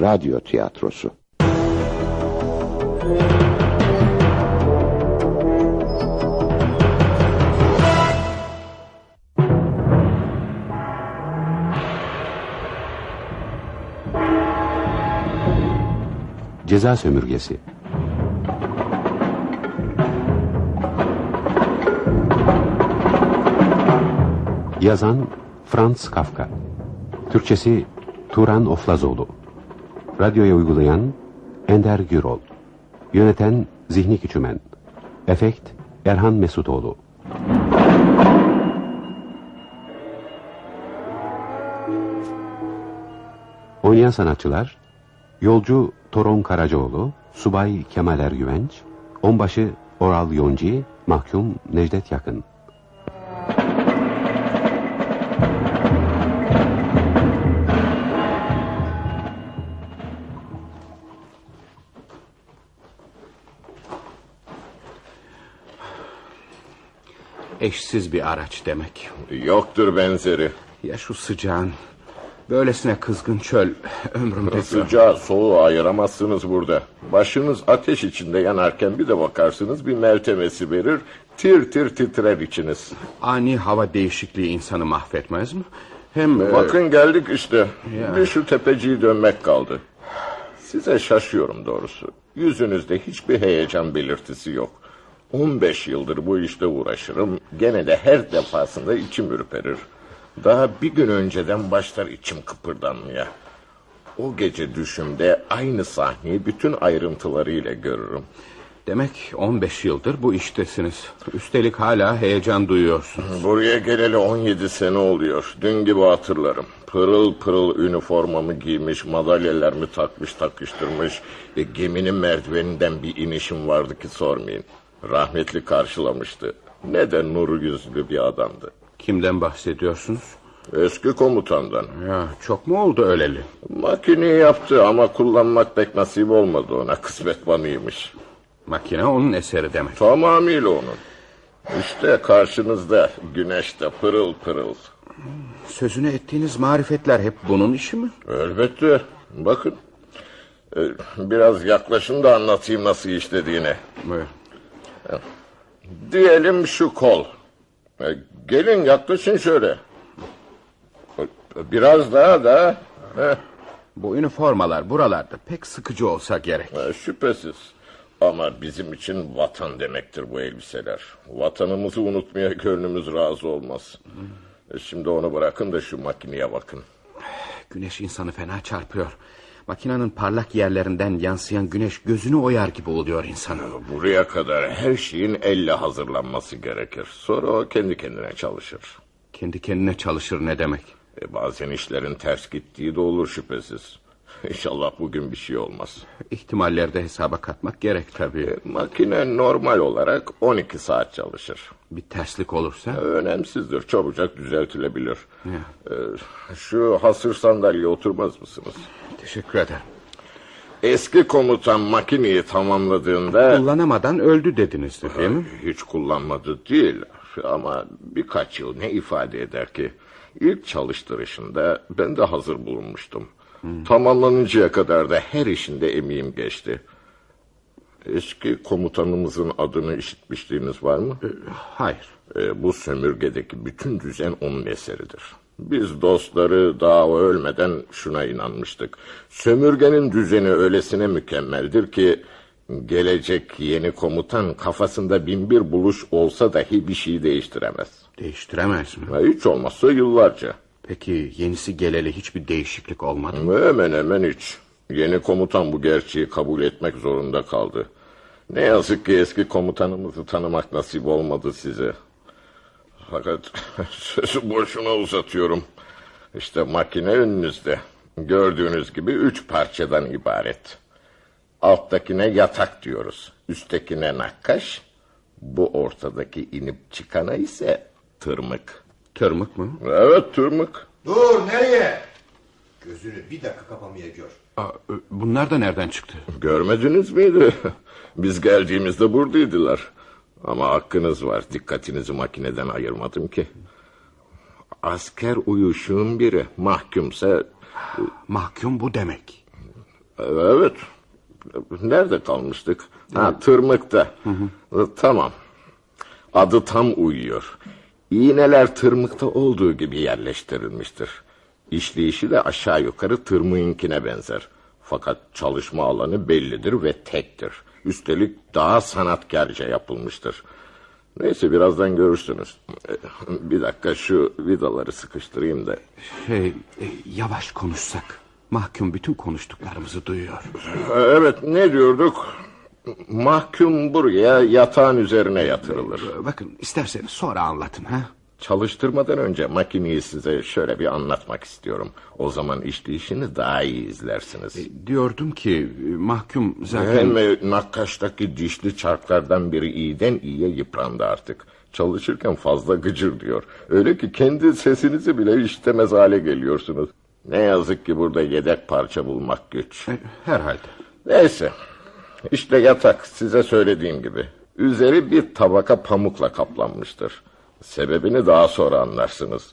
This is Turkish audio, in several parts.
Radyo tiyatrosu. Ceza sömürgesi. Yazan Franz Kafka. Türkçesi Turan Oflazoğlu Radyoya uygulayan Ender Gürol Yöneten Zihni Küçümen Efekt Erhan Mesutoğlu Oynayan sanatçılar Yolcu Toron Karacaoğlu Subay Kemal Ergüvenç Onbaşı Oral Yonci Mahkum Necdet Yakın Eşsiz bir araç demek. Yoktur benzeri. Ya şu sıcağın. Böylesine kızgın çöl ömrümde... Sıcağı soğuğu ayıramazsınız burada. Başınız ateş içinde yanarken bir de bakarsınız bir meltemesi verir. Tir tir titrer içiniz. Ani hava değişikliği insanı mahvetmez mi? Hem... e, Bakın geldik işte. Ya. Bir şu tepeciyi dönmek kaldı. Size şaşıyorum doğrusu. Yüzünüzde hiçbir heyecan belirtisi yok. 15 yıldır bu işte uğraşırım. Gene de her defasında içim ürperir. Daha bir gün önceden başlar içim kıpırdanmaya. O gece düşümde aynı sahneyi bütün ayrıntılarıyla görürüm. Demek 15 yıldır bu iştesiniz. Üstelik hala heyecan duyuyorsunuz. Buraya geleli 17 sene oluyor. Dün gibi hatırlarım. Pırıl pırıl üniformamı giymiş, madalyalarımı takmış takıştırmış... ...ve geminin merdiveninden bir inişim vardı ki sormayın. Rahmetli karşılamıştı. Ne de nuru yüzlü bir adamdı. Kimden bahsediyorsunuz? Eski komutandan. Ya çok mu oldu öleli? Makineyi yaptı ama kullanmak pek nasip olmadı ona. Kısmet banıymış. Makine onun eseri demek. Tamamıyla onun. İşte karşınızda güneşte pırıl pırıl. Sözünü ettiğiniz marifetler hep bunun işi mi? Elbette. Bakın. Ee, Biraz yaklaşın da anlatayım nasıl işlediğini. Buyur. Diyelim şu kol. Ee, Gelin yaklaşın şöyle. Biraz daha da. Heh, Bu üniformalar buralarda pek sıkıcı olsa gerek. e, şüphesiz. Ama bizim için vatan demektir bu elbiseler. Vatanımızı unutmaya gönlümüz razı olmaz. E, Şimdi onu bırakın da şu makineye bakın. Güneş insanı fena çarpıyor. Makinenin parlak yerlerinden yansıyan güneş gözünü oyar gibi oluyor insanın. Buraya kadar her şeyin elle hazırlanması gerekir. Sonra o kendi kendine çalışır. Kendi kendine çalışır ne demek? E, bazen işlerin ters gittiği de olur şüphesiz. İnşallah bugün bir şey olmaz. İhtimalleri de hesaba katmak gerek tabii. E, makine normal olarak 12 saat çalışır. Bir terslik olursa Önemsizdir, çabucak düzeltilebilir. E, şu hasır sandalyeye oturmaz mısınız? teşekkür ederim. Eski komutan makineyi tamamladığında... Kullanamadan öldü dediniz değil mi? Hiç kullanmadı değil ama birkaç yıl ne ifade eder ki? İlk çalıştırışında ben de hazır bulunmuştum. Tamamlanıncaya kadar da her işinde emeğim geçti. Eski komutanımızın adını işitmişliğiniz var mı? Hayır. E, bu sömürgedeki bütün düzen onun eseridir. Biz dostları daha ölmeden şuna inanmıştık. Sömürgenin düzeni öylesine mükemmeldir ki... ...gelecek yeni komutan kafasında bin bir buluş olsa dahi bir şey değiştiremez. Değiştiremez mi? Hiç olmazsa yıllarca. Peki yenisi geleli hiçbir değişiklik olmadı mı? Hemen hemen hiç. Yeni komutan bu gerçeği kabul etmek zorunda kaldı. Ne yazık ki eski komutanımızı tanımak nasip olmadı size. Fakat sözü boşuna uzatıyorum. İşte makine önünüzde. Gördüğünüz gibi üç parçadan ibaret. Alttakine yatak diyoruz. Üsttekine nakkaş. Bu ortadaki inip çıkana ise tırmık. Tırmık mı? Evet tırmık. Dur nereye? Gözünü bir dakika kapamaya gör. Aa, e, bunlar da nereden çıktı? Görmediniz miydi? Biz geldiğimizde buradaydılar. Ama hakkınız var. Dikkatinizi makineden ayırmadım ki. Asker uyuşun biri. Mahkumsa Mahkum bu demek. Evet. Nerede kalmıştık? Ha, tırmıkta. Tamam. Adı tam uyuyor. İğneler tırmıkta olduğu gibi yerleştirilmiştir. İşleyişi de aşağı yukarı tırmığınkine benzer. Fakat çalışma alanı bellidir ve tektir. Üstelik daha sanatkarca yapılmıştır. Neyse birazdan görürsünüz. Bir dakika şu vidaları sıkıştırayım da. Şey, e, yavaş konuşsak. Mahkum bütün konuştuklarımızı duyuyor. Evet ne diyorduk? Mahkum buraya yatağın üzerine yatırılır. Bakın isterseniz sonra anlatın ha. Çalıştırmadan önce makineyi size şöyle bir anlatmak istiyorum. O zaman işleyişini daha iyi izlersiniz. Diyordum ki e, mahkum zaten... Hem e, nakkaştaki dişli çarklardan biri iyiden iyiye yıprandı artık. Çalışırken fazla gıcır diyor. Öyle ki kendi sesinizi bile işitemez hale geliyorsunuz. Ne yazık ki burada yedek parça bulmak güç. E, Herhalde. Neyse. İşte yatak size söylediğim gibi. Üzeri bir tabaka pamukla kaplanmıştır. Sebebini daha sonra anlarsınız.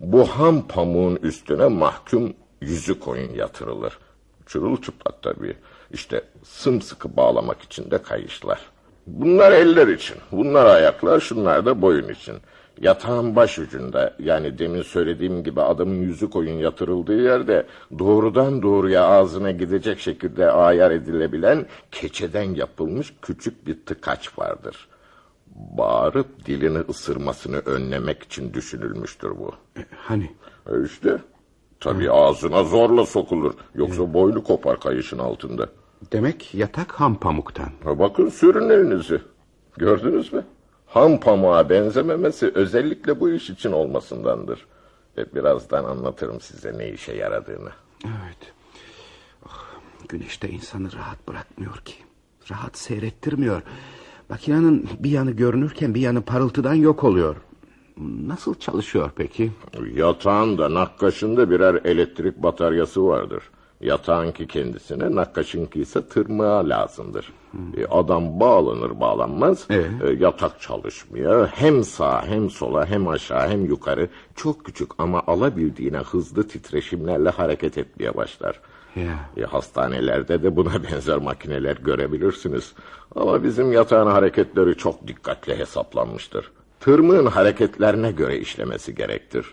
Bu ham pamuğun üstüne mahkum yüzü koyun yatırılır. Çırılçıplak tabii. İşte sımsıkı bağlamak için de kayışlar. Bunlar eller için, bunlar ayaklar, şunlar da boyun için. Yatağın baş ucunda yani demin söylediğim gibi adamın yüzü koyun yatırıldığı yerde doğrudan doğruya ağzına gidecek şekilde ayar edilebilen keçeden yapılmış küçük bir tıkaç vardır. Bağırıp dilini ısırmasını önlemek için düşünülmüştür bu. Hani E işte tabii ağzına zorla sokulur yoksa boynu kopar kayışın altında. Demek yatak ham pamuktan. Ha bakın sürün elinizi. Gördünüz mü? Ham pamuğa benzememesi özellikle bu iş için olmasındandır. Ve birazdan anlatırım size ne işe yaradığını. Evet. Oh, güneş de insanı rahat bırakmıyor ki. Rahat seyrettirmiyor. Makinenin bir yanı görünürken bir yanı parıltıdan yok oluyor. Nasıl çalışıyor peki? Yatağın da nakkaşında birer elektrik bataryası vardır. Yatağınki kendisine, nakkaşınki ise tırmığa lazımdır. E, adam bağlanır bağlanmaz, Ee? e, yatak çalışmıyor. Hem sağa hem sola hem aşağı hem yukarı çok küçük ama alabildiğine hızlı titreşimlerle hareket etmeye başlar. Ya. E, hastanelerde de buna benzer makineler görebilirsiniz. Ama bizim yatağın hareketleri çok dikkatle hesaplanmıştır. Tırmığın hareketlerine göre işlemesi gerektir.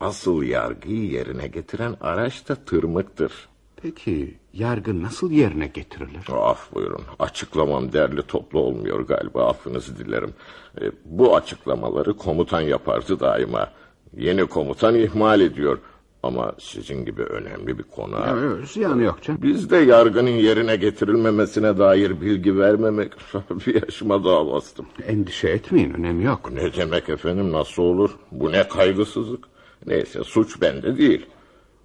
Asıl yargıyı yerine getiren araç da tırmıktır. Peki yargı nasıl yerine getirilir? Af buyurun. Açıklamam derli toplu olmuyor galiba. Affınızı dilerim. E, bu açıklamaları komutan yapardı daima. Yeni komutan ihmal ediyor. Ama sizin gibi önemli bir konu. Ya, yok, ziyanı yok canım. Bizde yargının yerine getirilmemesine dair bilgi vermemek bir yaşıma daha bastım. Endişe etmeyin önemi yok. Ne demek efendim nasıl olur? Bu ne kaygısızlık? Neyse suç bende değil.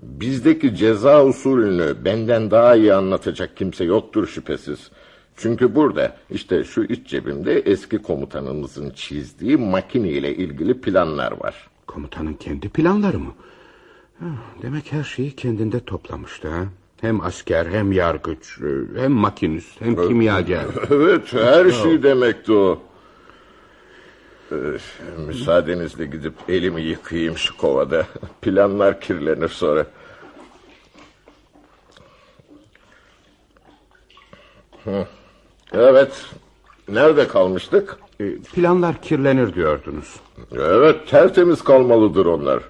Bizdeki ceza usulünü benden daha iyi anlatacak kimse yoktur şüphesiz. Çünkü burada işte şu iç cebimde eski komutanımızın çizdiği makine ile ilgili planlar var. Komutanın kendi planları mı? Demek her şeyi kendinde toplamıştı ha? Hem asker hem yargıç e, hem makinist hem kimyager. Evet her şey demekti o. Müsaadenizle gidip elimi yıkayayım şu kovada. Planlar kirlenir sonra. Hı. Evet. Nerede kalmıştık? E, Planlar kirlenir diyordunuz. Evet tertemiz kalmalıdır onlar.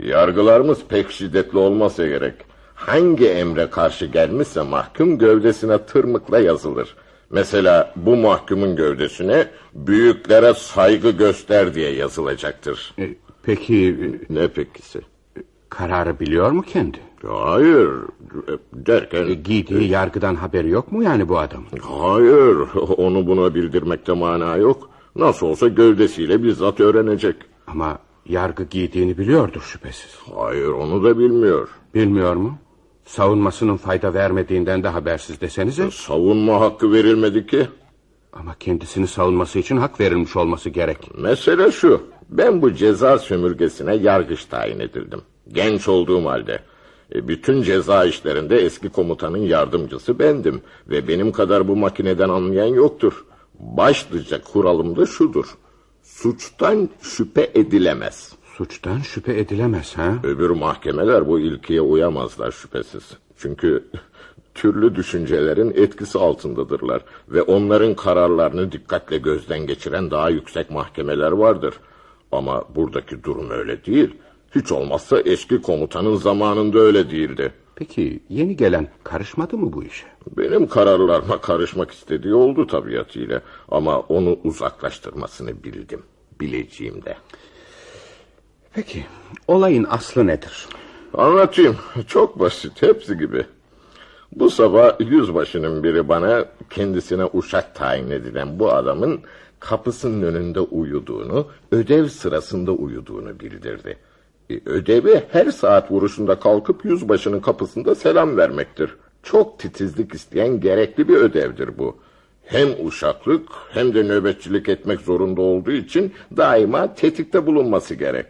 Yargılarımız pek şiddetli olmasa gerek. Hangi emre karşı gelmişse mahkum gövdesine tırmıkla yazılır. Mesela bu mahkumun gövdesine büyüklere saygı göster diye yazılacaktır. E, Peki e, Ne pekisi? kararı biliyor mu kendi? Hayır derken... E, Giydiği yargıdan haberi yok mu yani bu adamın? Hayır onu buna bildirmekte mana yok. Nasıl olsa gövdesiyle bizzat öğrenecek. Ama yargı giydiğini biliyordur şüphesiz. Hayır onu da bilmiyor. Bilmiyor mu? Savunmasının fayda vermediğinden de habersiz desenize. Savunma hakkı verilmedi ki. Ama kendisini savunması için hak verilmiş olması gerek. Mesele şu. Ben bu ceza sömürgesine yargıç tayin edildim. Genç olduğum halde. E, bütün ceza işlerinde eski komutanın yardımcısı bendim. Ve benim kadar bu makineden anlayan yoktur. Başlıca kuralım da şudur. Suçtan şüphe edilemez. Suçtan şüphe edilemez ha? Öbür mahkemeler bu ilkeye uyamazlar şüphesiz. Çünkü türlü düşüncelerin etkisi altındadırlar ve onların kararlarını dikkatle gözden geçiren daha yüksek mahkemeler vardır. Ama buradaki durum öyle değil. Hiç olmazsa eski komutanın zamanında öyle değildi. Peki yeni gelen karışmadı mı bu işe? Benim kararlarıma karışmak istediği oldu tabiatıyla ama onu uzaklaştırmasını bildim. Bileceğim de. Peki olayın aslı nedir? Anlatayım. Çok basit. Hepsi gibi. Bu sabah yüzbaşının biri bana kendisine uşak tayin edilen bu adamın kapısının önünde uyuduğunu, ödev sırasında uyuduğunu bildirdi. E, ödevi her saat vuruşunda kalkıp yüzbaşının kapısında selam vermektir. Çok titizlik isteyen gerekli bir ödevdir bu. Hem uşaklık hem de nöbetçilik etmek zorunda olduğu için daima tetikte bulunması gerek.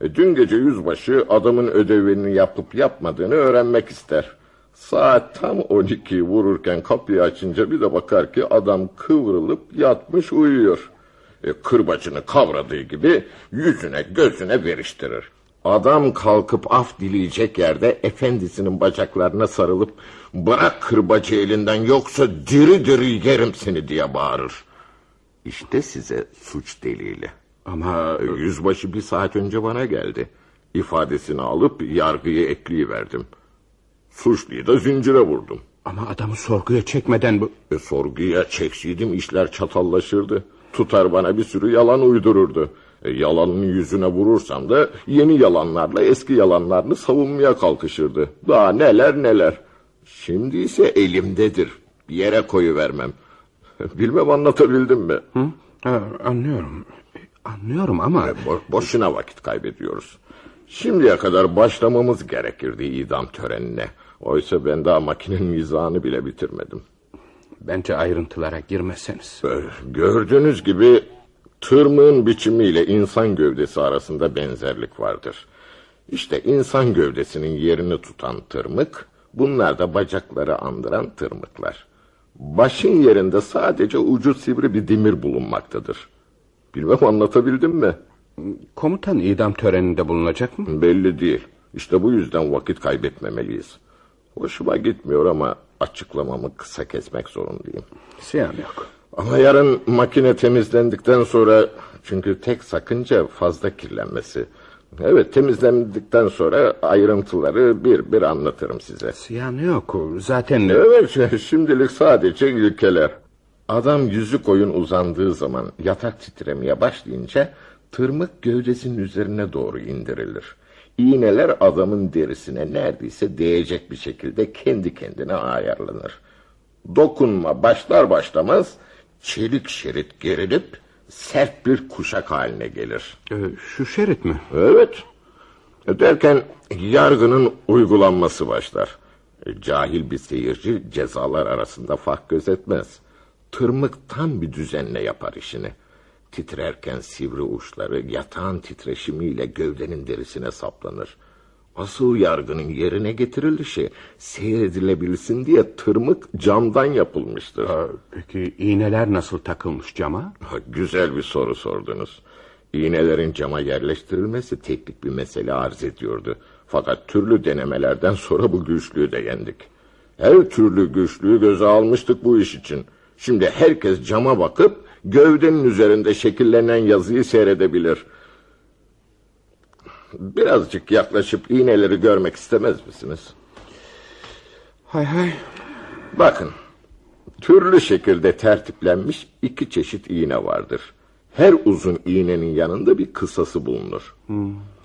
E, dün gece yüzbaşı adamın ödevini yapıp yapmadığını öğrenmek ister. Saat tam 12'yi vururken kapıyı açınca bir de bakar ki adam kıvrılıp yatmış uyuyor. E, kırbacını kavradığı gibi yüzüne gözüne veriştirir. Adam kalkıp af dileyecek yerde efendisinin bacaklarına sarılıp bırak kırbacı elinden yoksa diri diri yerim seni diye bağırır. İşte size suç delili. Ama Yüzbaşı bir saat önce bana geldi. İfadesini alıp yargıya ekleyiverdim. Suçluyu da zincire vurdum. ama adamı sorguya çekmeden bu... E, sorguya çekseydim işler çatallaşırdı. Tutar bana bir sürü yalan uydururdu. E, yalanın yüzüne vurursam da yeni yalanlarla eski yalanlarını savunmaya kalkışırdı. Daha neler neler. Şimdi ise elimdedir. Bir yere koyuvermem. Bilmem anlatabildim mi? Hı? Ha, anlıyorum. Anlıyorum ama... Bo- boşuna vakit kaybediyoruz. Şimdiye kadar başlamamız gerekirdi idam törenine. Oysa ben daha makinenin mizahını bile bitirmedim. Bence ayrıntılara girmeseniz. Ee, Gördüğünüz gibi tırmığın biçimiyle insan gövdesi arasında benzerlik vardır. İşte insan gövdesinin yerini tutan tırmık, bunlar da bacakları andıran tırmıklar. Başın yerinde sadece ucu sivri bir demir bulunmaktadır. Bilmem anlatabildim mi? Komutan idam töreninde bulunacak mı? Belli değil. İşte bu yüzden vakit kaybetmemeliyiz. Hoşuma gitmiyor ama açıklamamı kısa kesmek zorundayım. Ziyan yok. Ama yarın makine temizlendikten sonra çünkü tek sakınca fazla kirlenmesi. Evet temizlendikten sonra ayrıntıları bir bir anlatırım size. Ziyan yok. Zaten... Evet şimdilik sadece ilkeler. Adam yüzü koyun uzandığı zaman yatak titremeye başlayınca tırmık gövdesinin üzerine doğru indirilir. İğneler adamın derisine neredeyse değecek bir şekilde kendi kendine ayarlanır. Dokunma başlar başlamaz çelik şerit gerilip sert bir kuşak haline gelir. Ee, şu şerit mi? Evet. Derken yargının uygulanması başlar. Cahil bir seyirci cezalar arasında fark gözetmez. Tırmık tam bir düzenle yapar işini. Titrerken sivri uçları yatağın titreşimiyle gövdenin derisine saplanır. Asıl yargının yerine getirilişi seyredilebilsin diye tırmık camdan yapılmıştır. Ee, peki iğneler nasıl takılmış cama? Ha, Güzel bir soru sordunuz. İğnelerin cama yerleştirilmesi teknik bir mesele arz ediyordu. Fakat türlü denemelerden sonra bu güçlüğü de yendik. Her türlü güçlüğü göze almıştık bu iş için. Şimdi herkes cama bakıp gövdenin üzerinde şekillenen yazıyı seyredebilir. Birazcık yaklaşıp iğneleri görmek istemez misiniz? Hay hay. Bakın, türlü şekilde tertiplenmiş iki çeşit iğne vardır. Her uzun iğnenin yanında bir kısası bulunur.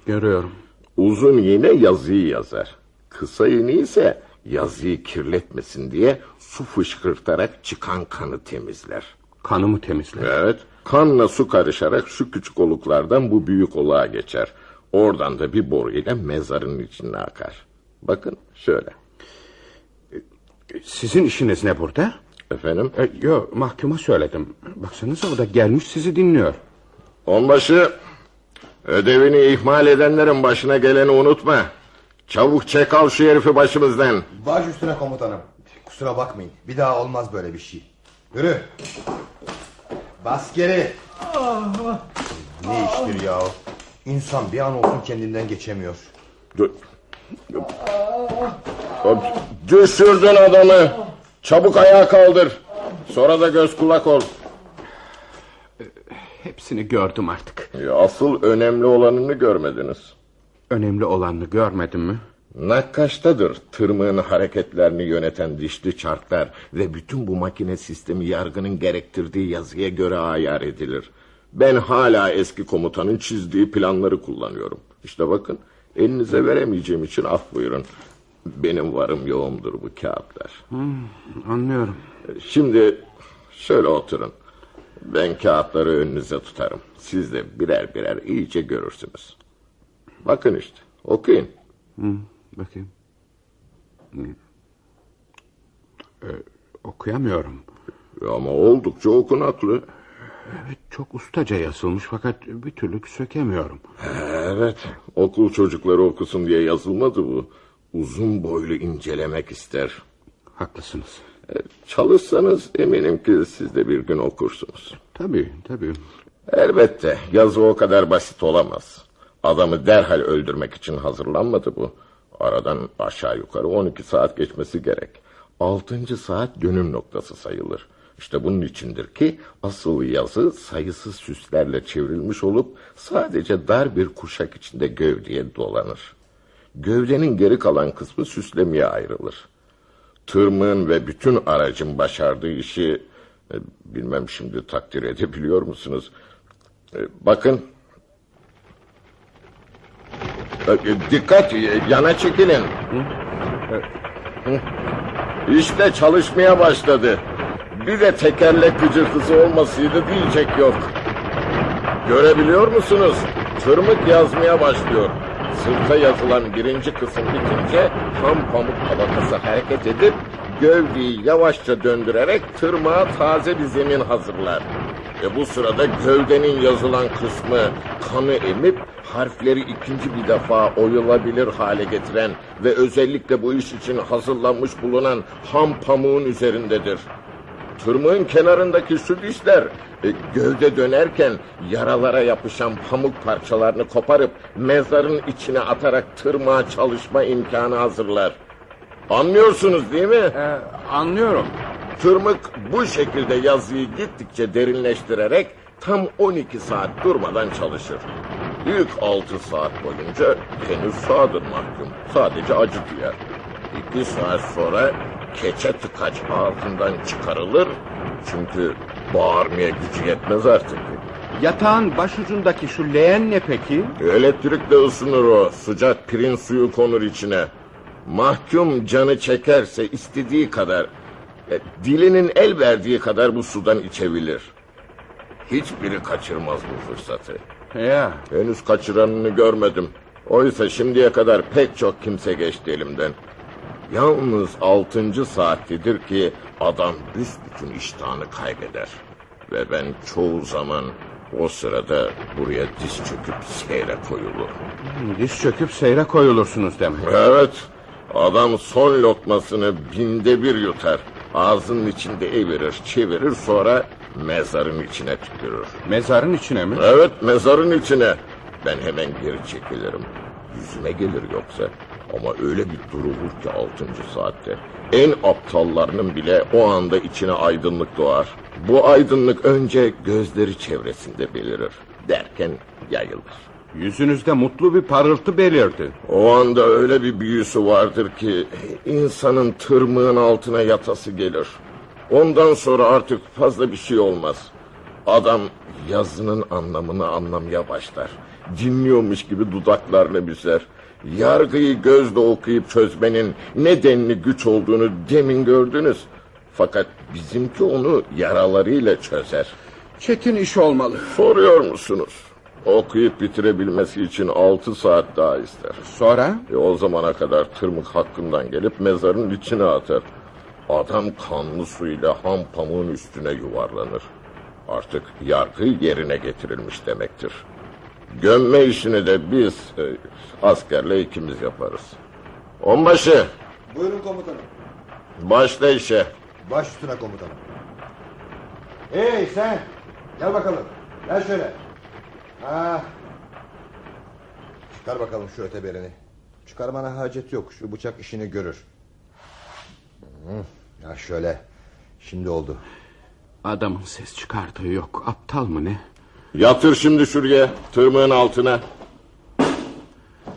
Görüyorum. Uzun iğne yazıyı yazar. Kısa iğne ise yazıyı kirletmesin diye su fışkırtarak çıkan kanı temizler. Kanımı temizler. Evet, kanla su karışarak şu küçük oluklardan bu büyük oluğa geçer. Oradan da bir boruyla mezarın içine akar. Bakın şöyle. Sizin işiniz ne burada? Efendim, Ee, yo mahkuma söyledim. Baksanıza o da gelmiş sizi dinliyor. onbaşı ödevini ihmal edenlerin başına geleni unutma. Çabuk çek al şu herifi başımızdan. Baş üstüne komutanım. Kusura bakmayın. Bir daha olmaz böyle bir şey. Yürü. Bas geri. Ne iştir ya? İnsan bir an olsun kendinden geçemiyor. Dur. Düşürdün adamı. Çabuk ayağa kaldır. Sonra da göz kulak ol. Hepsini gördüm artık. Ya asıl önemli olanını görmediniz. Önemli olanını görmedin mi? Nakkaştadır tırmığın hareketlerini yöneten dişli çarklar ve bütün bu makine sistemi yargının gerektirdiği yazıya göre ayar edilir. Ben hala eski komutanın çizdiği planları kullanıyorum. İşte bakın elinize veremeyeceğim için af buyurun. Benim varım yoğumdur bu kağıtlar. Anlıyorum. Şimdi şöyle oturun. Ben kağıtları önünüze tutarım. Siz de birer birer iyice görürsünüz. Bakın işte okuyun. Hı, bakayım. Ee, okuyamıyorum. Ama oldukça okunaklı. Evet, çok ustaca yazılmış fakat bir türlü sökemiyorum. Evet, okul çocukları okusun diye yazılmadı bu. Uzun boylu incelemek ister. Haklısınız. E, Çalışsanız eminim ki siz de bir gün okursunuz. Tabii, tabii. Elbette yazı o kadar basit olamaz. Adamı derhal öldürmek için hazırlanmadı bu. Aradan aşağı yukarı 12 saat geçmesi gerek. Altıncı saat dönüm noktası sayılır. İşte bunun içindir ki asıl yazı sayısız süslerle çevrilmiş olup sadece dar bir kuşak içinde gövdeye dolanır. Gövdenin geri kalan kısmı süslemeye ayrılır. Tırmığın ve bütün aracın başardığı işi e, bilmem şimdi takdir edebiliyor musunuz? E, bakın. E, e, dikkat e, yana çekilin. İşte çalışmaya başladı. Bir de tekerlek gıcırtısı olmasıydı diyecek yok. Görebiliyor musunuz? Tırmık yazmaya başlıyor. Sırta yazılan birinci kısım bitince tam pamuk tabakası hareket edip gövdeyi yavaşça döndürerek tırmağa taze bir zemin hazırlar. E bu sırada gövdenin yazılan kısmı kanı emip harfleri ikinci bir defa oyulabilir hale getiren ve özellikle bu iş için hazırlanmış bulunan ham pamuğun üzerindedir. Tırmığın kenarındaki dişler e, gövde dönerken yaralara yapışan pamuk parçalarını koparıp mezarın içine atarak tırmığa çalışma imkanı hazırlar. Anlıyorsunuz değil mi? Ee, anlıyorum. Tırmık bu şekilde yazıyı gittikçe derinleştirerek tam 12 saat durmadan çalışır. İlk 6 saat boyunca henüz sağdır mahkum. Sadece acı duyar. 2 saat sonra keçe tıkaç ağzından çıkarılır. Çünkü bağırmaya gücü yetmez artık. Yatağın başucundaki şu leğen ne peki? Elektrikle ısınır o. Sıcak pirin suyu konur içine. Mahkum canı çekerse istediği kadar, e, dilinin el verdiği kadar bu sudan içebilir. Hiçbiri kaçırmaz bu fırsatı. Ya, Henüz kaçıranını görmedim. Oysa şimdiye kadar pek çok kimse geçti elimden. Yalnız altıncı saattedir ki adam büsbütün iştahını kaybeder. Ve ben çoğu zaman o sırada buraya diz çöküp seyre koyulur. diz çöküp seyre koyulursunuz demek. Evet, adam son lokmasını binde bir yutar. Ağzının içinde evirir, çevirir sonra mezarın içine tükürür. Mezarın içine mi? Evet, mezarın içine. Ben hemen geri çekilirim. Yüzüme gelir yoksa. Ama öyle bir durulur ki altıncı saatte. En aptallarının bile o anda içine aydınlık doğar. Bu aydınlık önce gözleri çevresinde belirir. Derken yayılır. Yüzünüzde mutlu bir parıltı belirdi. O anda öyle bir büyüsü vardır ki insanın tırmığın altına yatası gelir. Ondan sonra artık fazla bir şey olmaz. Adam yazının anlamını anlamaya başlar. Dinliyormuş gibi dudaklarını büzer. Yargıyı gözle okuyup çözmenin ne denli güç olduğunu demin gördünüz. Fakat bizimki onu yaralarıyla çözer. Çetin iş olmalı. Soruyor musunuz? Okuyup bitirebilmesi için altı saat daha ister. Sonra? E o zamana kadar tırmık hakkından gelip mezarın içine atar. Adam kanlı suyla ham pamuğun üstüne yuvarlanır. Artık yargı yerine getirilmiş demektir. Gömme işini de biz e, askerle ikimiz yaparız. Onbaşı Buyurun komutanım. başla işe. Baş üstüne komutanım. Hey sen. Gel bakalım. Gel şöyle. Ha. Çıkar bakalım şu öteberini. Çıkarmana hacet yok. Şu bıçak işini görür. Ya şöyle. Şimdi oldu. Adamın ses çıkardığı yok. Aptal mı ne? Yatır şimdi şuraya tırmığın altına.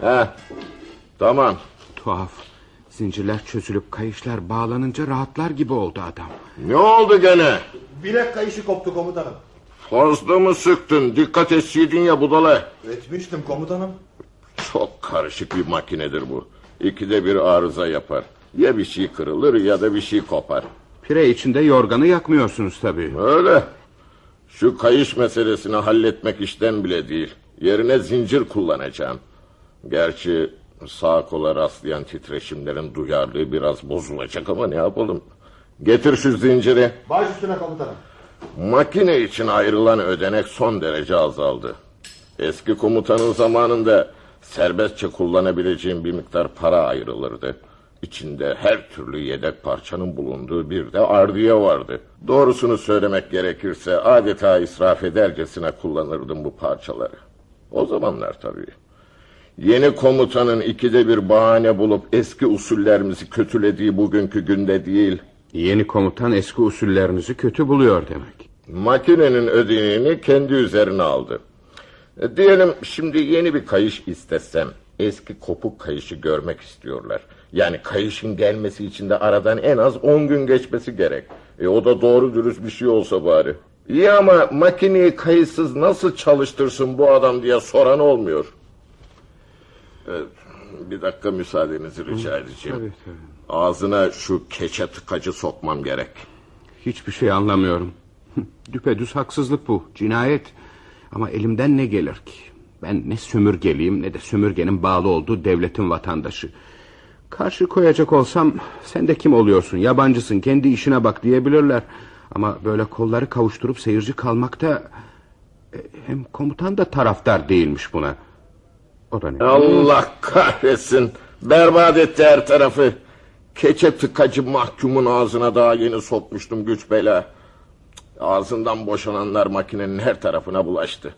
He. Tamam. Tuhaf. Zincirler çözülüp kayışlar bağlanınca rahatlar gibi oldu adam. Ne oldu gene? Bilek kayışı koptu komutanım. Fazla mı sıktın? Dikkat etseydin ya budala. Etmiştim komutanım. Çok karışık bir makinedir bu. İkide bir arıza yapar. Ya bir şey kırılır ya da bir şey kopar. Pire içinde yorganı yakmıyorsunuz tabii. Öyle. Şu kayış meselesini halletmek işten bile değil. Yerine zincir kullanacağım. Gerçi sağ kola rastlayan titreşimlerin duyarlılığı biraz bozulacak ama ne yapalım. Getir şu zinciri. Baş üstüne komutanım. Makine için ayrılan ödenek son derece azaldı. Eski komutanın zamanında serbestçe kullanabileceğim bir miktar para ayrılırdı. İçinde her türlü yedek parçanın bulunduğu bir de ardiye vardı. Doğrusunu söylemek gerekirse adeta israf edercesine kullanırdım bu parçaları. O zamanlar tabii. Yeni komutanın ikide bir bahane bulup eski usullerimizi kötülediği bugünkü günde değil... Yeni komutan eski usullerinizi kötü buluyor demek. Makinenin ödeneğini kendi üzerine aldı. E, diyelim şimdi yeni bir kayış istesem eski kopuk kayışı görmek istiyorlar. Yani kayışın gelmesi için de aradan en az 10 gün geçmesi gerek. E, o da doğru dürüst bir şey olsa bari. İyi ama makineyi kayıtsız nasıl çalıştırsın bu adam diye soran olmuyor. Evet, bir dakika müsaadenizi rica edeceğim. Tabii tabii. Ağzına şu keçe tıkacı sokmam gerek. Hiçbir şey anlamıyorum. Düpedüz haksızlık bu. Cinayet. Ama elimden ne gelir ki? Ben ne sömürgeliyim ne de sömürgenin bağlı olduğu devletin vatandaşı. Karşı koyacak olsam sen de kim oluyorsun? Yabancısın kendi işine bak diyebilirler. Ama böyle kolları kavuşturup seyirci kalmakta... e, Hem komutan da taraftar değilmiş buna. O da ne? Allah kahretsin. Berbat etti her tarafı. Keçe tıkacı mahkumun ağzına daha yeni sokmuştum güç bela. Ağzından boşananlar makinenin her tarafına bulaştı.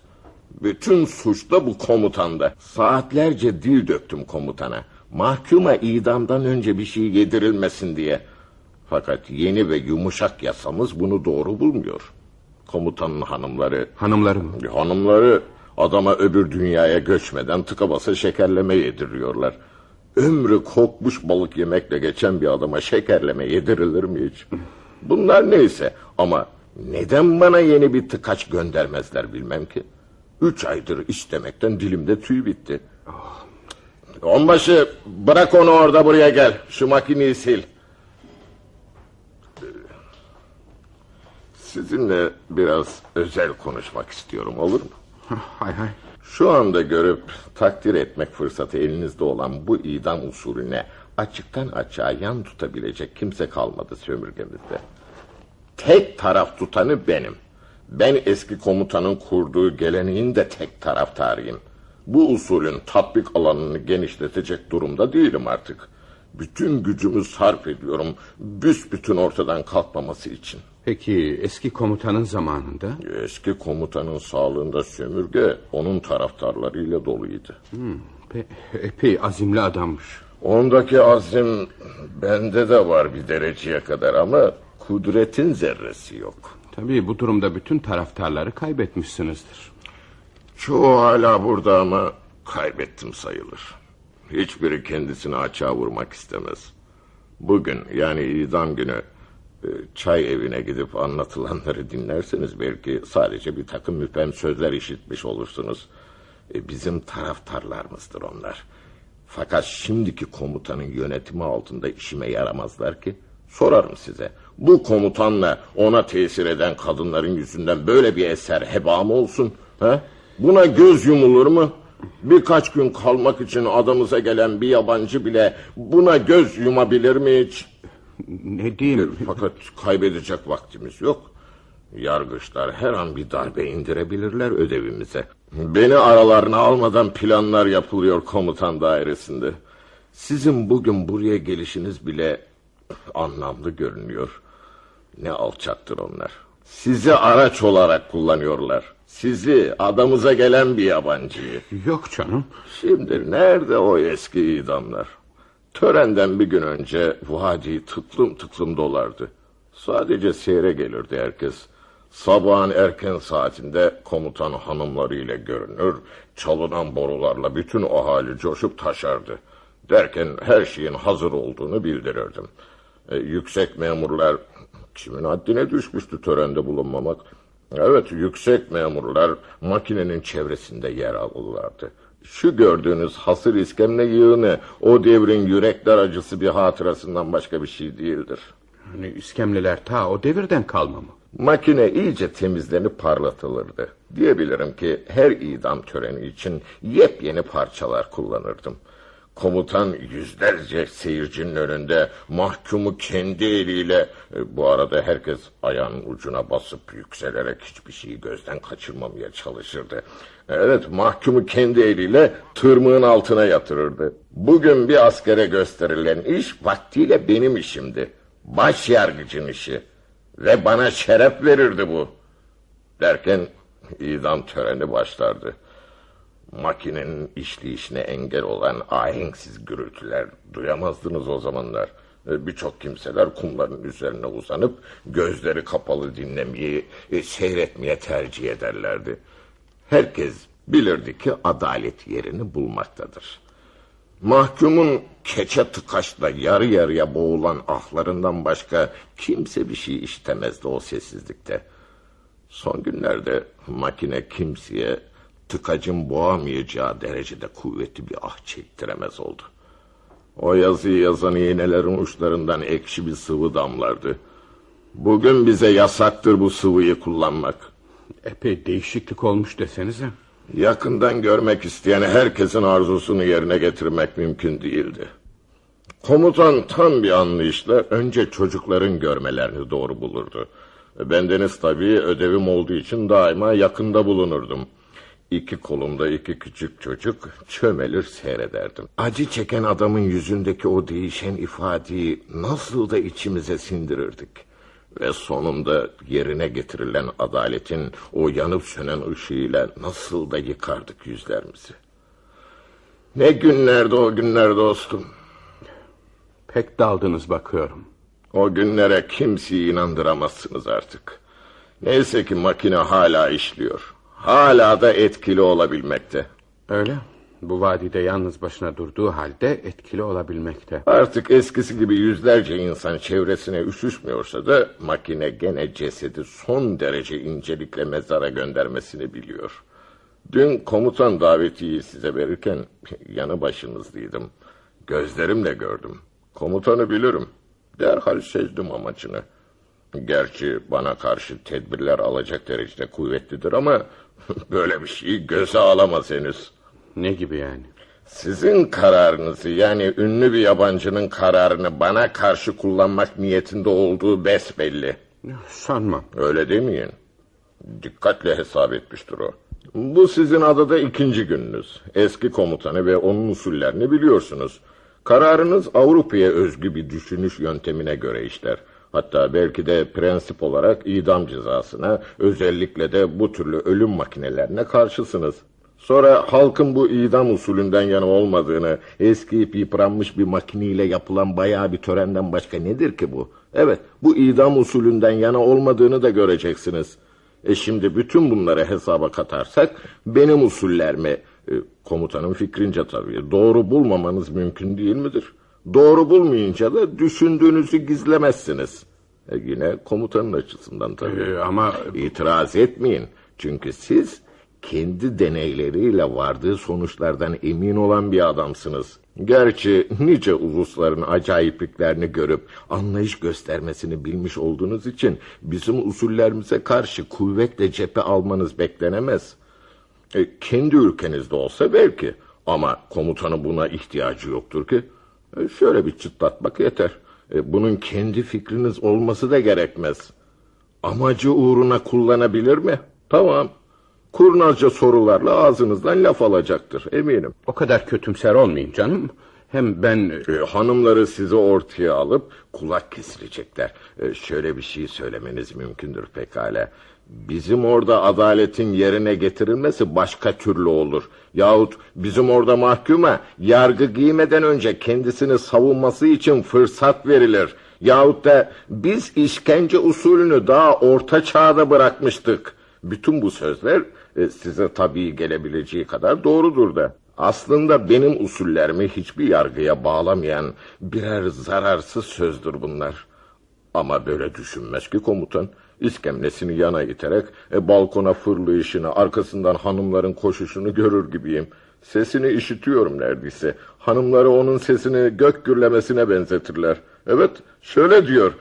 Bütün suç da bu komutanda. Saatlerce dil döktüm komutana. Mahkuma idamdan önce bir şey yedirilmesin diye. Fakat yeni ve yumuşak yasamız bunu doğru bulmuyor. Komutanın hanımları Hanımlarım. Hanımları adama öbür dünyaya göçmeden tıka basa şekerleme yediriyorlar. Ömrü kokmuş balık yemekle geçen bir adama şekerleme yedirilir mi hiç? Bunlar neyse ama neden bana yeni bir tıkaç göndermezler bilmem ki. Üç aydır istemekten dilimde tüy bitti. Onbaşı bırak onu orada buraya gel. Şu makineyi sil. Sizinle biraz özel konuşmak istiyorum olur mu? Hay hay. Şu anda görüp takdir etmek fırsatı elinizde olan bu idam usulüne açıktan açığa yan tutabilecek kimse kalmadı sömürgemizde. Tek taraf tutanı benim. Ben eski komutanın kurduğu geleneğin de tek taraftarıyım. Bu usulün tatbik alanını genişletecek durumda değilim artık. Bütün gücümü sarf ediyorum büsbütün ortadan kalkmaması için. Peki eski komutanın zamanında? Eski komutanın sağlığında sömürge onun taraftarlarıyla doluydu. Pe- epey azimli adammış. Ondaki azim bende de var bir dereceye kadar ama kudretin zerresi yok. Tabii bu durumda bütün taraftarları kaybetmişsinizdir. Çoğu hala burada ama kaybettim sayılır. Hiçbiri kendisini açığa vurmak istemez. Bugün yani idam günü e, çay evine gidip anlatılanları dinlerseniz belki sadece bir takım müphem sözler işitmiş olursunuz. E, Bizim taraftarlarımızdır onlar. Fakat şimdiki komutanın yönetimi altında işime yaramazlar ki. Sorarım size. Bu komutanla ona tesir eden kadınların yüzünden böyle bir eser heba mı olsun? He? Buna göz yumulur mu? Birkaç gün kalmak için adamıza gelen bir yabancı bile buna göz yumabilir mi hiç? Ne diyeyim? Fakat kaybedecek vaktimiz yok. Yargıçlar her an bir darbe indirebilirler ödevimize. Beni aralarına almadan planlar yapılıyor komutan dairesinde. Sizin bugün buraya gelişiniz bile anlamlı görünüyor. Ne alçaktır onlar. Sizi araç olarak kullanıyorlar. Sizi adamıza gelen bir yabancıyı. Yok canım. Şimdi nerede o eski idamlar? Törenden bir gün önce vadi tıklım tıklım dolardı. Sadece seyre gelirdi herkes. Sabahın erken saatinde komutan hanımlarıyla görünür, çalınan borularla bütün ahali coşup taşardı. Derken her şeyin hazır olduğunu bildirirdim. E, yüksek memurlar kimin haddine düşmüştü törende bulunmamak. Evet yüksek memurlar makinenin çevresinde yer alırlardı. Şu gördüğünüz hasır iskemle yığını o devrin yürekler acısı bir hatırasından başka bir şey değildir. Hani iskemleler ta o devirden kalma mı? Makine iyice temizlenip parlatılırdı. Diyebilirim ki her idam töreni için yepyeni parçalar kullanırdım. Komutan yüzlerce seyircinin önünde mahkumu kendi eliyle e, bu arada herkes ayağının ucuna basıp yükselerek hiçbir şeyi gözden kaçırmamaya çalışırdı. Evet mahkumu kendi eliyle tırmığın altına yatırırdı. Bugün bir askere gösterilen iş vaktiyle benim işimdi. Baş yargıcın işi. Ve bana şeref verirdi bu. Derken idam töreni başlardı. Makinenin işleyişine engel olan ahenksiz gürültüler duyamazdınız o zamanlar. E, birçok kimseler kumların üzerine uzanıp gözleri kapalı dinlemeyi, e, seyretmeye tercih ederlerdi. Herkes bilirdi ki adalet yerini bulmaktadır. Mahkumun keçe tıkaçla yarı yarıya boğulan ahlarından başka kimse bir şey işitemezdi o sessizlikte. Son günlerde makine kimseye tıkacın boğamayacağı derecede kuvvetli bir ah çektiremez oldu. O yazıyı yazan iğnelerin uçlarından ekşi bir sıvı damlardı. Bugün bize yasaktır bu sıvıyı kullanmak. Epey değişiklik olmuş desenize. Yakından görmek isteyen herkesin arzusunu yerine getirmek mümkün değildi. Komutan tam bir anlayışla önce çocukların görmelerini doğru bulurdu. Bendeniz tabii ödevim olduğu için daima yakında bulunurdum. İki kolumda iki küçük çocuk çömelir seyrederdim. Acı çeken adamın yüzündeki o değişen ifadeyi nasıl da içimize sindirirdik. Ve sonunda yerine getirilen adaletin o yanıp sönen ışığıyla nasıl da yıkardık yüzlerimizi. Ne günlerdi o günler dostum. Pek daldınız bakıyorum. O günlere kimseyi inandıramazsınız artık. Neyse ki makine hala işliyor. Hala da etkili olabilmekte. Öyle. Bu vadide yalnız başına durduğu halde etkili olabilmekte. Artık eskisi gibi yüzlerce insan çevresine üşüşmüyorsa da makine gene cesedi son derece incelikle mezara göndermesini biliyor. Dün komutan davetiyi size verirken yanı başınızdaydım. Gözlerimle gördüm. Komutanı bilirim. Derhal sezdim amacını. Gerçi bana karşı tedbirler alacak derecede kuvvetlidir ama böyle bir şeyi göze alamaz henüz. Ne gibi yani? Sizin kararınızı yani ünlü bir yabancının kararını bana karşı kullanmak niyetinde olduğu besbelli. Sanmam. Öyle demeyin. Dikkatle hesap etmiştir o. Bu sizin adada ikinci gününüz. Eski komutanı ve onun usullerini biliyorsunuz. Kararınız Avrupa'ya özgü bir düşünüş yöntemine göre işler. Hatta belki de prensip olarak idam cezasına, özellikle de bu türlü ölüm makinelerine karşısınız. Sonra halkın bu idam usulünden yana olmadığını, eskiyip yıpranmış bir makineyle yapılan bayağı bir törenden başka nedir ki bu? Evet, bu idam usulünden yana olmadığını da göreceksiniz. E şimdi bütün bunları hesaba katarsak, benim usullerimi, e, komutanın fikrince tabii, doğru bulmamanız mümkün değil midir? Doğru bulmayınca da düşündüğünüzü gizlemezsiniz. E yine komutanın açısından tabii. Ee, ama İtiraz etmeyin. Çünkü siz kendi deneyleriyle vardığı sonuçlardan emin olan bir adamsınız. Gerçi nice ulusların acayipliklerini görüp anlayış göstermesini bilmiş olduğunuz için bizim usullerimize karşı kuvvetle cephe almanız beklenemez. E, kendi ülkenizde olsa belki ama komutanı buna ihtiyacı yoktur ki. E, şöyle bir çıtlatmak yeter. E, bunun kendi fikriniz olması da gerekmez. Amacı uğruna kullanabilir mi? Tamam. Kurnazca sorularla ağzınızdan laf alacaktır eminim. o kadar kötümser olmayın canım. Hem ben... E, hanımları sizi ortaya alıp kulak kesilecekler. E, şöyle bir şey söylemeniz mümkündür pekala. Bizim orada adaletin yerine getirilmesi başka türlü olur. Yahut bizim orada mahkuma yargı giymeden önce kendisini savunması için fırsat verilir. Yahut da biz işkence usulünü daha orta çağda bırakmıştık. Bütün bu sözler e, size tabii gelebileceği kadar doğrudur da. Aslında benim usullerimi hiçbir yargıya bağlamayan birer zararsız sözdür bunlar. Ama böyle düşünmez ki komutan. İskemlesini yana iterek e, balkona fırlayışını, arkasından hanımların koşuşunu görür gibiyim. Sesini işitiyorum neredeyse. Hanımları onun sesini gök gürlemesine benzetirler. Evet, şöyle diyor.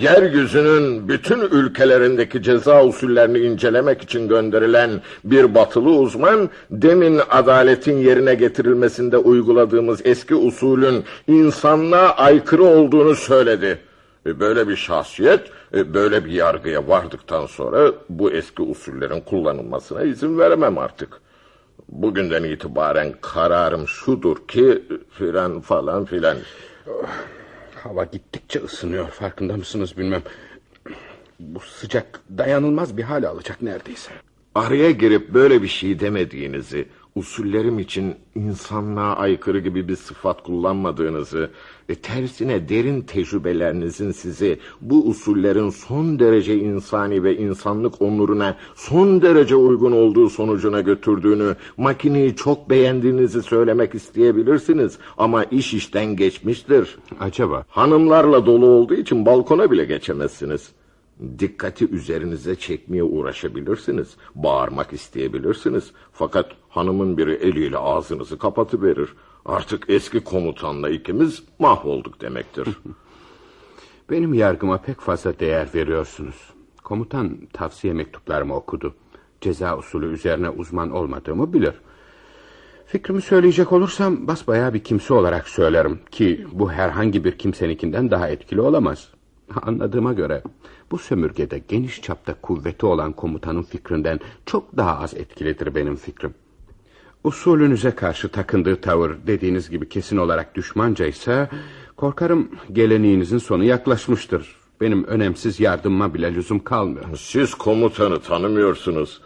Yeryüzünün bütün ülkelerindeki ceza usullerini incelemek için gönderilen bir batılı uzman demin adaletin yerine getirilmesinde uyguladığımız eski usulün insanlığa aykırı olduğunu söyledi. E, böyle bir şahsiyet e, böyle bir yargıya vardıktan sonra bu eski usullerin kullanılmasına izin veremem artık. Bugünden itibaren kararım şudur ki filan falan filan. Hava gittikçe ısınıyor farkında mısınız bilmem. Bu sıcak dayanılmaz bir hal alacak neredeyse. Araya girip böyle bir şey demediğinizi, usullerim için insanlığa aykırı gibi bir sıfat kullanmadığınızı, e, tersine derin tecrübelerinizin sizi bu usullerin son derece insani ve insanlık onuruna son derece uygun olduğu sonucuna götürdüğünü, makineyi çok beğendiğinizi söylemek isteyebilirsiniz ama iş işten geçmiştir. Acaba? Hanımlarla dolu olduğu için balkona bile geçemezsiniz. Dikkati üzerinize çekmeye uğraşabilirsiniz. Bağırmak isteyebilirsiniz. Fakat hanımın biri eliyle ağzınızı kapatıverir. Artık eski komutanla ikimiz mahvolduk demektir. Benim yargıma pek fazla değer veriyorsunuz. Komutan tavsiye mektuplarımı okudu. Ceza usulü üzerine uzman olmadığımı bilir. Fikrimi söyleyecek olursam basbayağı bir kimse olarak söylerim ki bu herhangi bir kimseninkinden daha etkili olamaz. Anladığıma göre bu sömürgede geniş çapta kuvveti olan komutanın fikrinden çok daha az etkilidir benim fikrim. Usulünüze karşı takındığı tavır dediğiniz gibi kesin olarak düşmanca ise korkarım geleneğinizin sonu yaklaşmıştır. Benim önemsiz yardımıma bile lüzum kalmıyor. Siz komutanı tanımıyorsunuz.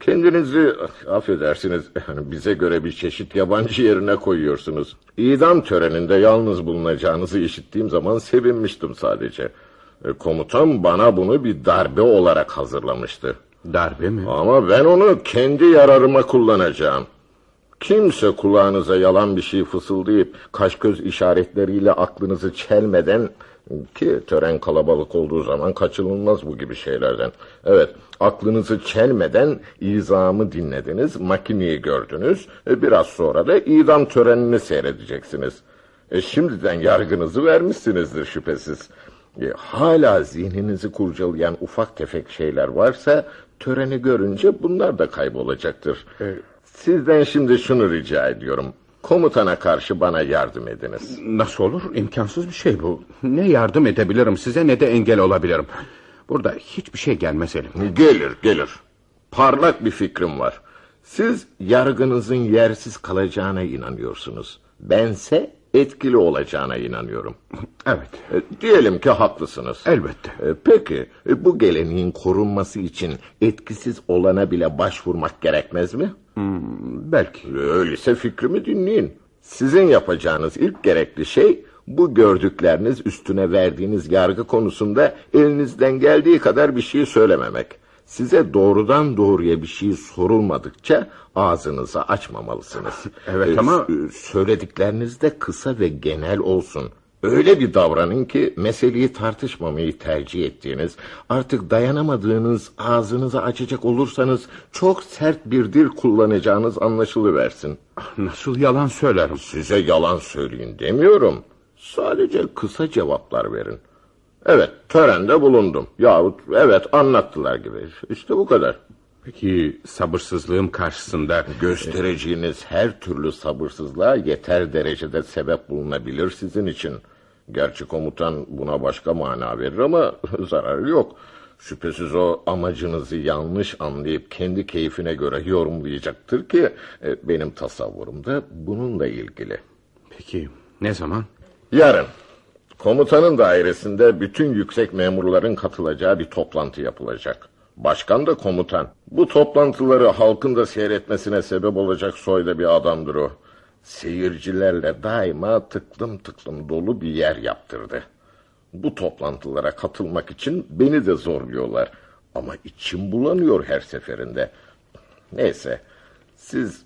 Kendinizi affedersiniz bize göre bir çeşit yabancı yerine koyuyorsunuz. İdam töreninde yalnız bulunacağınızı işittiğim zaman sevinmiştim sadece. E, komutan bana bunu bir darbe olarak hazırlamıştı. Darbe mi? Ama ben onu kendi yararıma kullanacağım. Kimse kulağınıza yalan bir şey fısıldayıp kaş göz işaretleriyle aklınızı çelmeden ki tören kalabalık olduğu zaman kaçınılmaz bu gibi şeylerden. Evet aklınızı çelmeden izamı dinlediniz, makineyi gördünüz. E, biraz sonra da idam törenini seyredeceksiniz. E, şimdiden yargınızı vermişsinizdir şüphesiz. E, hala zihninizi kurcalayan ufak tefek şeyler varsa töreni görünce bunlar da kaybolacaktır. Evet. Sizden şimdi şunu rica ediyorum. Komutana karşı bana yardım ediniz. Nasıl olur? İmkansız bir şey bu. Ne yardım edebilirim size ne de engel olabilirim. Burada hiçbir şey gelmez elim. Gelir, gelir. Parlak bir fikrim var. Siz yargınızın yersiz kalacağına inanıyorsunuz. Bense etkili olacağına inanıyorum. Evet. E, diyelim ki haklısınız. Elbette. E, peki e, bu geleneğin korunması için etkisiz olana bile başvurmak gerekmez mi? Hmm, belki. Öyleyse fikrimi dinleyin. Sizin yapacağınız ilk gerekli şey bu gördükleriniz üstüne verdiğiniz yargı konusunda elinizden geldiği kadar bir şey söylememek. Size doğrudan doğruya bir şey sorulmadıkça ağzınızı açmamalısınız. evet ama... Söyledikleriniz de kısa ve genel olsun. Öyle bir davranın ki meseleyi tartışmamayı tercih ettiğiniz, artık dayanamadığınız ağzınızı açacak olursanız çok sert bir dil kullanacağınız anlaşılıversin. Nasıl yalan söylerim? Size yalan söyleyin demiyorum. Sadece kısa cevaplar verin. Evet törende bulundum. Yahut evet anlattılar gibi. İşte bu kadar. Peki sabırsızlığım karşısında... Göstereceğiniz her türlü sabırsızlığa yeter derecede sebep bulunabilir sizin için. Gerçi komutan buna başka mana verir ama zararı yok. Şüphesiz o amacınızı yanlış anlayıp kendi keyfine göre yorumlayacaktır ki e, benim tasavvurum da bununla ilgili. Peki ne zaman? Yarın. Komutanın dairesinde bütün yüksek memurların katılacağı bir toplantı yapılacak. Başkan da komutan. Bu toplantıları halkın da seyretmesine sebep olacak soyda bir adamdır o. Seyircilerle daima tıklım tıklım dolu bir yer yaptırdı. Bu toplantılara katılmak için beni de zorluyorlar. Ama içim bulanıyor her seferinde. Neyse siz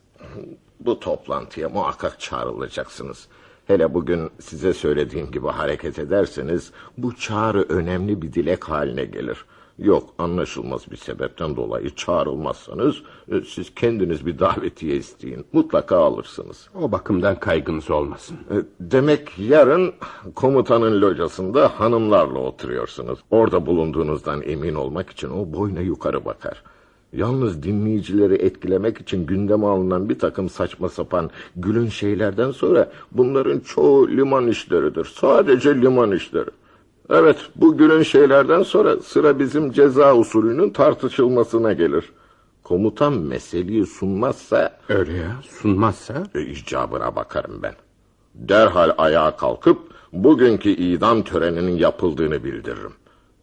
bu toplantıya muhakkak çağrılacaksınız. Hele bugün size söylediğim gibi hareket ederseniz bu çağrı önemli bir dilek haline gelir. Yok anlaşılmaz bir sebepten dolayı çağrılmazsanız e, siz kendiniz bir davetiye isteyin. Mutlaka alırsınız. O bakımdan kaygınız olmasın. E, Demek yarın komutanın locasında hanımlarla oturuyorsunuz. Orada bulunduğunuzdan emin olmak için o boyuna yukarı bakar. Yalnız dinleyicileri etkilemek için gündeme alınan bir takım saçma sapan gülün şeylerden sonra bunların çoğu liman işleridir. Sadece liman işleri. Evet bu gülün şeylerden sonra sıra bizim ceza usulünün tartışılmasına gelir. Komutan meseleyi sunmazsa Öyle ya sunmazsa e, icabına bakarım ben. Derhal ayağa kalkıp bugünkü idam töreninin yapıldığını bildiririm.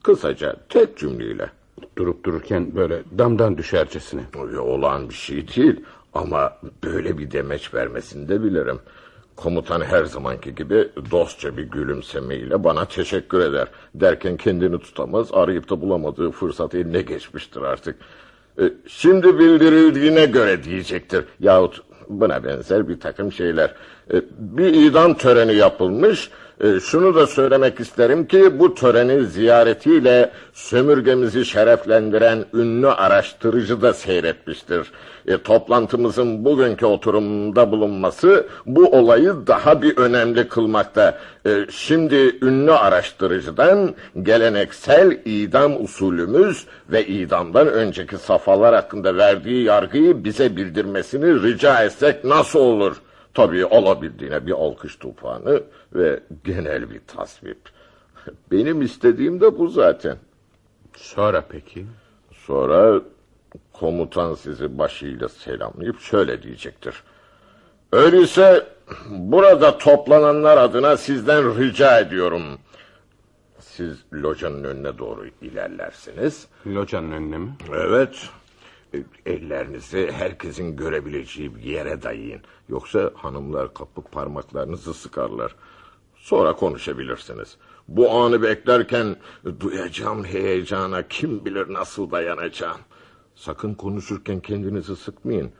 Kısaca tek cümleyle. durup dururken böyle damdan düşercesine. Öyle Olan bir şey değil ama böyle bir demeç vermesini de bilirim. Komutan her zamanki gibi dostça bir gülümsemeyle bana teşekkür eder. Derken kendini tutamaz arayıp da bulamadığı fırsat eline geçmiştir artık. E, Şimdi bildirildiğine göre diyecektir. Yahut buna benzer bir takım şeyler. E, Bir idam töreni yapılmış. E, Şunu da söylemek isterim ki bu töreni ziyaretiyle sömürgemizi şereflendiren ünlü araştırıcı da seyretmiştir. E, toplantımızın bugünkü oturumda bulunması bu olayı daha bir önemli kılmakta. E, şimdi ünlü araştırıcıdan geleneksel idam usulümüz ve idamdan önceki safhalar hakkında verdiği yargıyı bize bildirmesini rica etsek nasıl olur? Tabii alabildiğine bir alkış tufanı ve genel bir tasvip. Benim istediğim de bu zaten. Sonra peki? Sonra komutan sizi başıyla selamlayıp şöyle diyecektir. Öyleyse burada toplananlar adına sizden rica ediyorum. Siz locanın önüne doğru ilerlersiniz. Locanın önüne mi? Evet. Ellerinizi herkesin görebileceği bir yere dayayın. Yoksa hanımlar kapıp parmaklarınızı sıkarlar. Sonra konuşabilirsiniz. Bu anı beklerken duyacağım heyecana kim bilir nasıl dayanacağım. Sakın konuşurken kendinizi sıkmayın.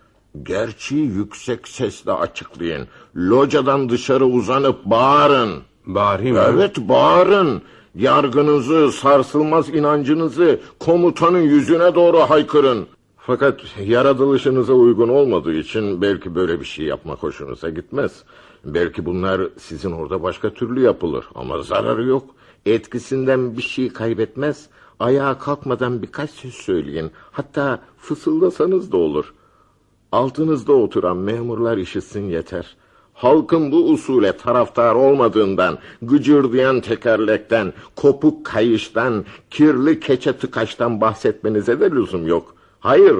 Gerçeği yüksek sesle açıklayın. Locadan dışarı uzanıp bağırın. Bağırayım? Evet bağırın. Yargınızı, sarsılmaz inancınızı komutanın yüzüne doğru haykırın. Fakat yaratılışınıza uygun olmadığı için belki böyle bir şey yapmak hoşunuza gitmez. Belki bunlar sizin orada başka türlü yapılır ama zararı yok. Etkisinden bir şey kaybetmez. Ayağa kalkmadan birkaç söz söyleyin. Hatta fısıldasanız da olur. Altınızda oturan memurlar işitsin yeter. Halkın bu usule taraftar olmadığından, gıcırdayan tekerlekten, kopuk kayıştan, kirli keçe tıkaçtan bahsetmenize de lüzum yok. Hayır,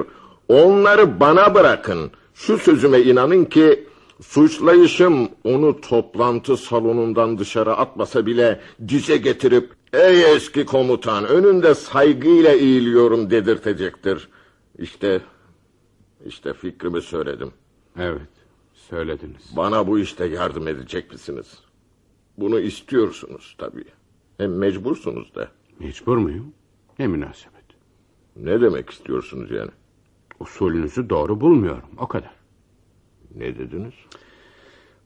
onları bana bırakın. Şu sözüme inanın ki suçlayışım onu toplantı salonundan dışarı atmasa bile dize getirip ey eski komutan önünde saygıyla eğiliyorum dedirtecektir. İşte işte fikrimi söyledim. Evet söylediniz. Bana bu işte yardım edecek misiniz? Bunu istiyorsunuz tabii. Hem mecbursunuz da. Mecbur muyum? Ne münasebet. Ne demek istiyorsunuz yani? Usulünüzü doğru bulmuyorum o kadar. Ne dediniz?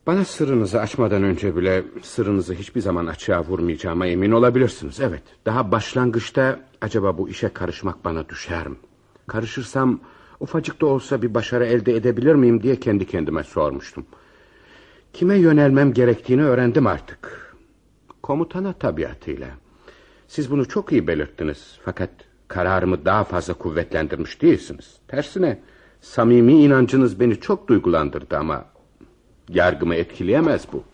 Bana sırrınızı açmadan önce bile sırrınızı hiçbir zaman açığa vurmayacağıma emin olabilirsiniz. Evet daha başlangıçta acaba bu işe karışmak bana düşer mi? Karışırsam ufacık da olsa bir başarı elde edebilir miyim diye kendi kendime sormuştum. Kime yönelmem gerektiğini öğrendim artık. Komutana tabiatıyla. Siz bunu çok iyi belirttiniz. Fakat kararımı daha fazla kuvvetlendirmiş değilsiniz. Tersine samimi inancınız beni çok duygulandırdı ama yargımı etkileyemez bu.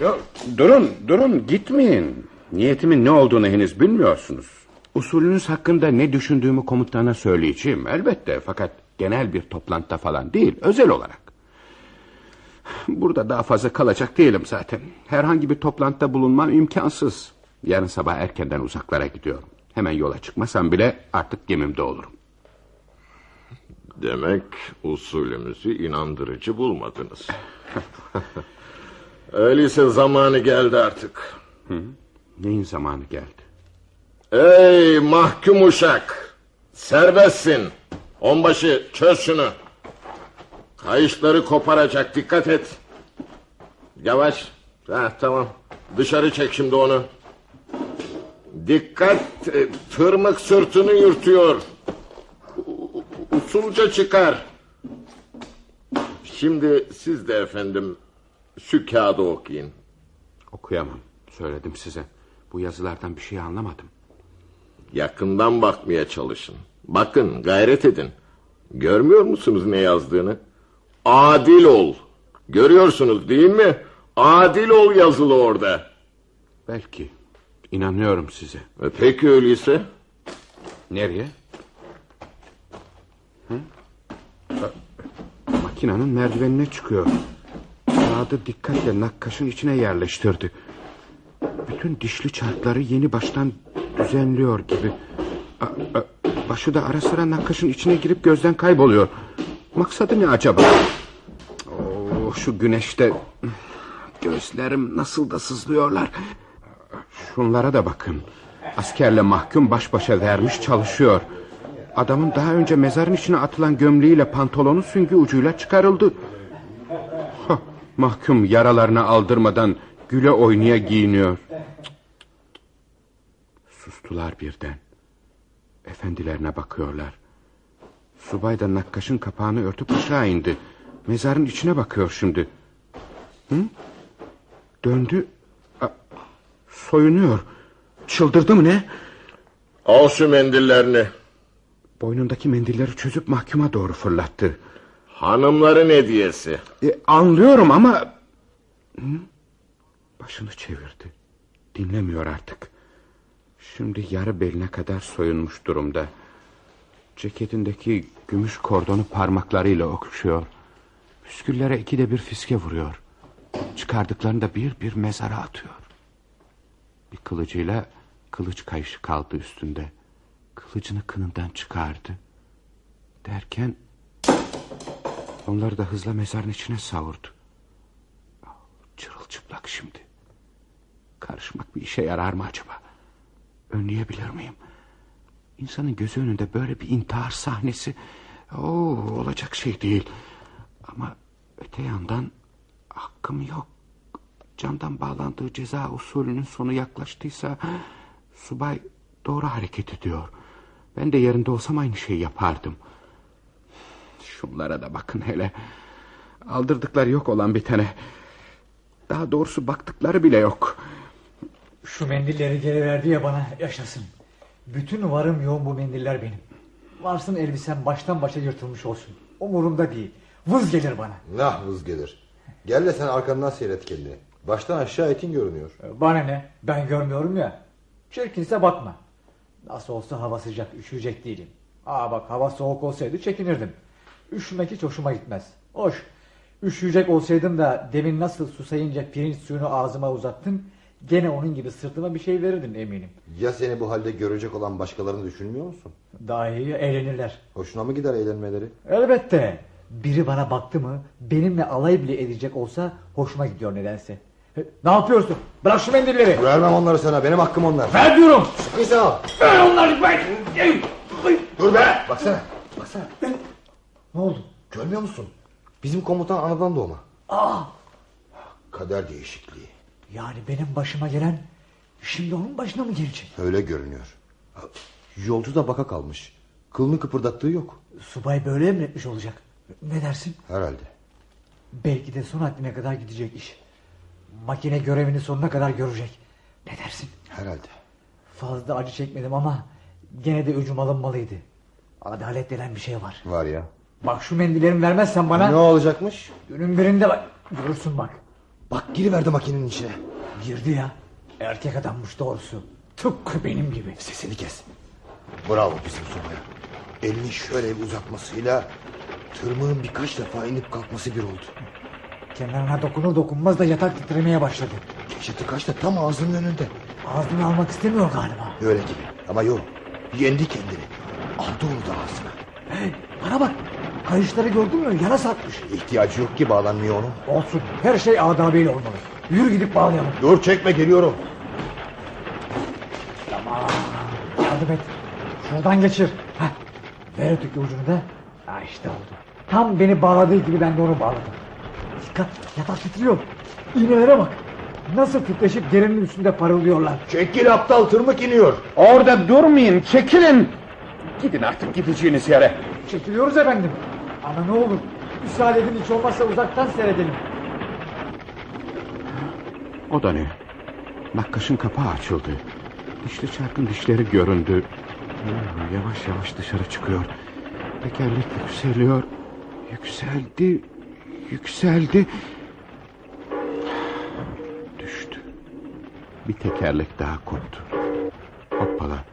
Yo, durun, durun gitmeyin. Niyetimin ne olduğunu henüz bilmiyorsunuz. Usulünüz hakkında ne düşündüğümü komutana söyleyeceğim elbette. Fakat genel bir toplantıda falan değil, özel olarak. Burada daha fazla kalacak değilim zaten. Herhangi bir toplantıda bulunmam imkansız. Yarın sabah erkenden uzaklara gidiyorum. Hemen yola çıkmasam bile artık gemimde olurum. Demek usulümüzü inandırıcı bulmadınız. Öyleyse zamanı geldi artık. Neyin zamanı geldi? Ey mahkum uşak! Serbestsin. Onbaşı çöz şunu. Kayışları koparacak dikkat et. Yavaş. Ha, tamam. Dışarı çek şimdi onu. Dikkat e, tırmık sırtını yırtıyor. Usulca çıkar. Şimdi siz de efendim şu kağıdı okuyun. Okuyamam. Söyledim size. Bu yazılardan bir şey anlamadım. Yakından bakmaya çalışın. Bakın gayret edin. Görmüyor musunuz ne yazdığını? Adil ol. Görüyorsunuz değil mi? Adil ol yazılı orada. Belki. İnanıyorum size. E peki öyleyse. Nereye? Hı? Makinanın merdivenine çıkıyor. Kağıdı dikkatle nakkaşın içine yerleştirdi. Bütün dişli çarkları yeni baştan düzenliyor gibi. A- a- başı da ara sıra nakkaşın içine girip gözden kayboluyor. Maksadı ne acaba? Oo, şu güneşte gözlerim nasıl da sızlıyorlar. Şunlara da bakın. Askerle mahkum baş başa vermiş çalışıyor. Adamın daha önce mezarın içine atılan gömleğiyle pantolonu süngü ucuyla çıkarıldı. Hah, mahkum yaralarını aldırmadan güle oynaya giyiniyor. Sustular birden. Efendilerine bakıyorlar. Subay da nakkaşın kapağını örtüp aşağı indi. Mezarın içine bakıyor şimdi. Hı? Döndü. Soyunuyor. Çıldırdı mı ne? Al şu mendillerini. Boynundaki mendilleri çözüp mahkuma doğru fırlattı. Hanımların hediyesi. E, anlıyorum ama... Başını çevirdi. Dinlemiyor artık. Şimdi yarı beline kadar soyunmuş durumda. Ceketindeki gümüş kordonu parmaklarıyla okşuyor. Püsküllere ikide bir fiske vuruyor. Çıkardıklarını da bir bir mezara atıyor. Bir kılıcıyla kılıç kayışı kaldı üstünde. Kılıcını kınından çıkardı. Derken onları da hızla mezarın içine savurdu. Çırılçıplak şimdi. Karışmak bir işe yarar mı acaba? Önleyebilir miyim? İnsanın gözü önünde böyle bir intihar sahnesi... Oo, olacak şey değil. Ama öte yandan hakkım yok. Candan bağlandığı ceza usulünün sonu yaklaştıysa... Subay doğru hareket ediyor. Ben de yerinde olsam aynı şeyi yapardım. Şunlara da bakın hele. Aldırdıkları yok olan bir tane. Daha doğrusu baktıkları bile yok. Şu mendilleri geri verdi ya bana yaşasın. Bütün varım yoğun bu mendiller benim. Varsın elbisem baştan başa yırtılmış olsun. Umurumda değil. Vız gelir bana. Nah vız gelir. Gel de sen arkandan seyret kendini. Baştan aşağı etin görünüyor. Bana ne? Ben görmüyorum ya. Çirkinse bakma. Nasıl olsa hava sıcak, üşüyecek değilim. Aa bak hava soğuk olsaydı çekinirdim. Üşümek hiç hoşuma gitmez. Hoş. Üşüyecek olsaydım da demin nasıl susayınca pirinç suyunu ağzıma uzattın... ...gene onun gibi sırtıma bir şey verirdin eminim. Ya seni bu halde görecek olan başkalarını düşünmüyor musun? Daha iyi eğlenirler. Hoşuna mı gider eğlenmeleri? Elbette. Biri bana baktı mı benimle alay bile edecek olsa hoşuma gidiyor nedense. E, Ne yapıyorsun? Bırak şu mendilleri. Vermem onları sana benim hakkım onlar. Ver diyorum. Neyse al. Ver onları ay. Dur be. Baksana. Baksana. Ne oldu? Görmüyor musun? Bizim komutan anadan doğma. Aa, Kader değişikliği. yani benim başıma gelen şimdi onun başına mı gelecek? Öyle görünüyor. Yolcu da baka kalmış. Kılını kıpırdattığı yok. Subay böyle emretmiş olacak. Ne dersin? Herhalde. Belki de son haddine kadar gidecek iş. Makine görevini sonuna kadar görecek. Ne dersin? Herhalde. Fazla acı çekmedim ama gene de öcüm alınmalıydı. Adalet denen bir şey var. Var ya. Bak şu mendillerimi vermezsen bana... Ne olacakmış? Günün birinde bak. Görürsün bak. Bak giriverdi makinenin içine. Girdi ya. Erkek adammış doğrusu. Tıpkı benim gibi. Sesini kes. Bravo bizim subaya. Elini şöyle bir uzatmasıyla... ...tırmığın birkaç defa inip kalkması bir oldu. Kenarına dokunur dokunmaz da yatak titremeye başladı. Tıkaç da tam ağzının önünde. Ağzını almak istemiyor galiba. Öyle gibi ama yok. Yendi kendini. Aldı onu da ağzına. Hey, bana bak. Kayışları gördün mü? Yana sarkmış. İhtiyacı yok ki bağlanmıyor onun. Olsun. Her şey adabıyla olmalı. Yürü gidip bağlayalım. Dur çekme geliyorum. Tamam. Yardım et. Şuradan geçir. Heh. Ver öteki ucunu da. Ha işte oldu. Tam beni bağladığı gibi ben de onu bağladım. Dikkat yatak titriyor. İğnelere bak. Nasıl titreşip derinin üstünde parıldıyorlar. Çekil aptal tırmık iniyor. Orada durmayın çekilin. Gidin artık gideceğiniz yere. Çekiliyoruz efendim. Ama ne olur. Müsaade edin hiç olmazsa uzaktan seyredelim. O da ne? Nakkaşın kapağı açıldı. Dişli çarkın dişleri göründü. Yavaş yavaş dışarı çıkıyor. Tekerlek yükseliyor. Yükseldi. Yükseldi. Düştü. Bir tekerlek daha koptu. Hoppala.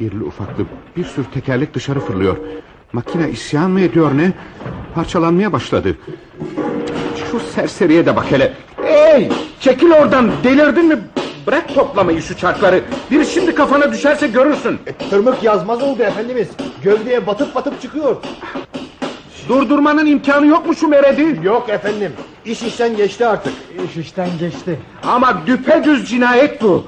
İrili ufaklı bir sürü tekerlek dışarı fırlıyor. Makine isyan mı ediyor ne? Parçalanmaya başladı. Şu serseriye de bak hele. Ey çekil oradan delirdin mi? Bırak toplamayı şu çarkları. Biri şimdi kafana düşerse görürsün. E, tırmık yazmaz oldu efendimiz. Gövdeye batıp batıp çıkıyor. Durdurmanın imkanı yok mu şu meredi? Yok efendim. İş işten geçti artık. İş işten geçti. Ama düpedüz cinayet bu.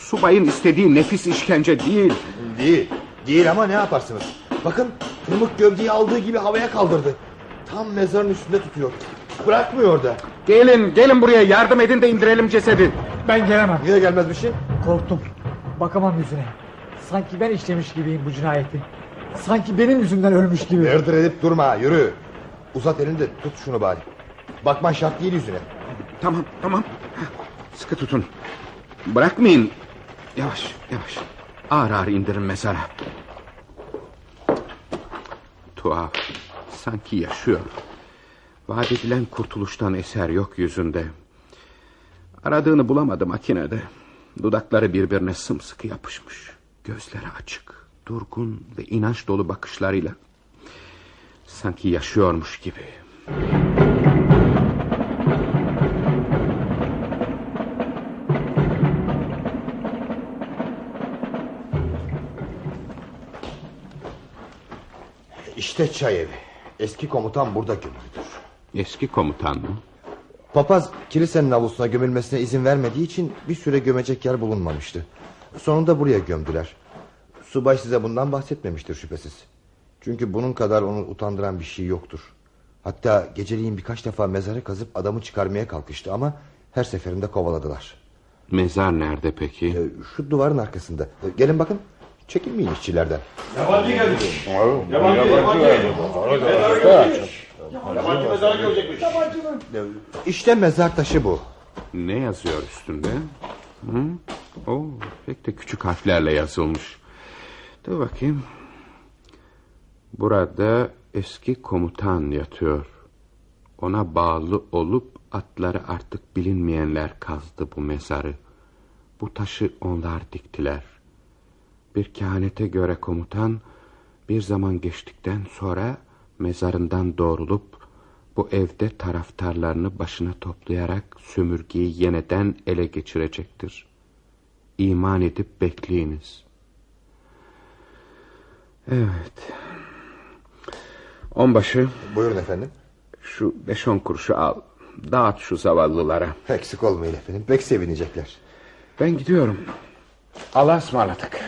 Subayın istediği nefis işkence değil. Değil. Değil ama ne yaparsınız? Bakın tırmık gövdeyi aldığı gibi havaya kaldırdı. Tam mezarın üstünde tutuyor. Bırakmıyor da. Gelin gelin buraya yardım edin de indirelim cesedi. Ben gelemem. Niye gelmezmişsin? Korktum. Bakamam yüzüne. Sanki ben işlemiş gibiyim bu cinayeti. Sanki benim yüzümden ölmüş gibi. Dırdır edip durma yürü. Uzat elini de tut şunu bari. Bakman şart değil yüzüne. Tamam tamam. Sıkı tutun. Bırakmayın. Yavaş yavaş. Ağır ağır indirin mezara. Tuhaf. Sanki yaşıyor. Vaat edilen kurtuluştan eser yok yüzünde. Aradığını bulamadı makinede. Dudakları birbirine sımsıkı yapışmış. Gözleri açık, durgun ve inanç dolu bakışlarıyla. Sanki yaşıyormuş gibi. İşte çay evi. Eski komutan burada gömüldür. Eski komutan mı? Papaz kilisenin avlusuna gömülmesine izin vermediği için bir süre gömecek yer bulunmamıştı. Sonunda buraya gömdüler. Subay size bundan bahsetmemiştir şüphesiz. Çünkü bunun kadar onu utandıran bir şey yoktur. Hatta geceliğin birkaç defa mezarı kazıp adamı çıkarmaya kalkıştı ama her seferinde kovaladılar. Mezar nerede peki? Ee, Şu duvarın arkasında. Ee, Gelin bakın. Çekinmeyin işçilerden. Yabancı geldi. Yabancı, yabancı. Yabancı. Yabancı mezarı görecekmiş. İşte mezar taşı bu. Ne yazıyor üstünde? Hı? Oo, pek de küçük harflerle yazılmış. Dur bakayım. Burada eski komutan yatıyor. Ona bağlı olup atları artık bilinmeyenler kazdı bu mezarı. Bu taşı onlar diktiler. Bir kehanete göre komutan bir zaman geçtikten sonra mezarından doğrulup bu evde taraftarlarını başına toplayarak sömürgeyi yeniden ele geçirecektir. İman edip bekleyiniz. Evet. Onbaşı Buyurun efendim. şu beş on kuruşu al. Dağıt şu zavallılara. Eksik olmayın efendim. Pek sevinecekler. Ben gidiyorum. Allah'a ısmarladık.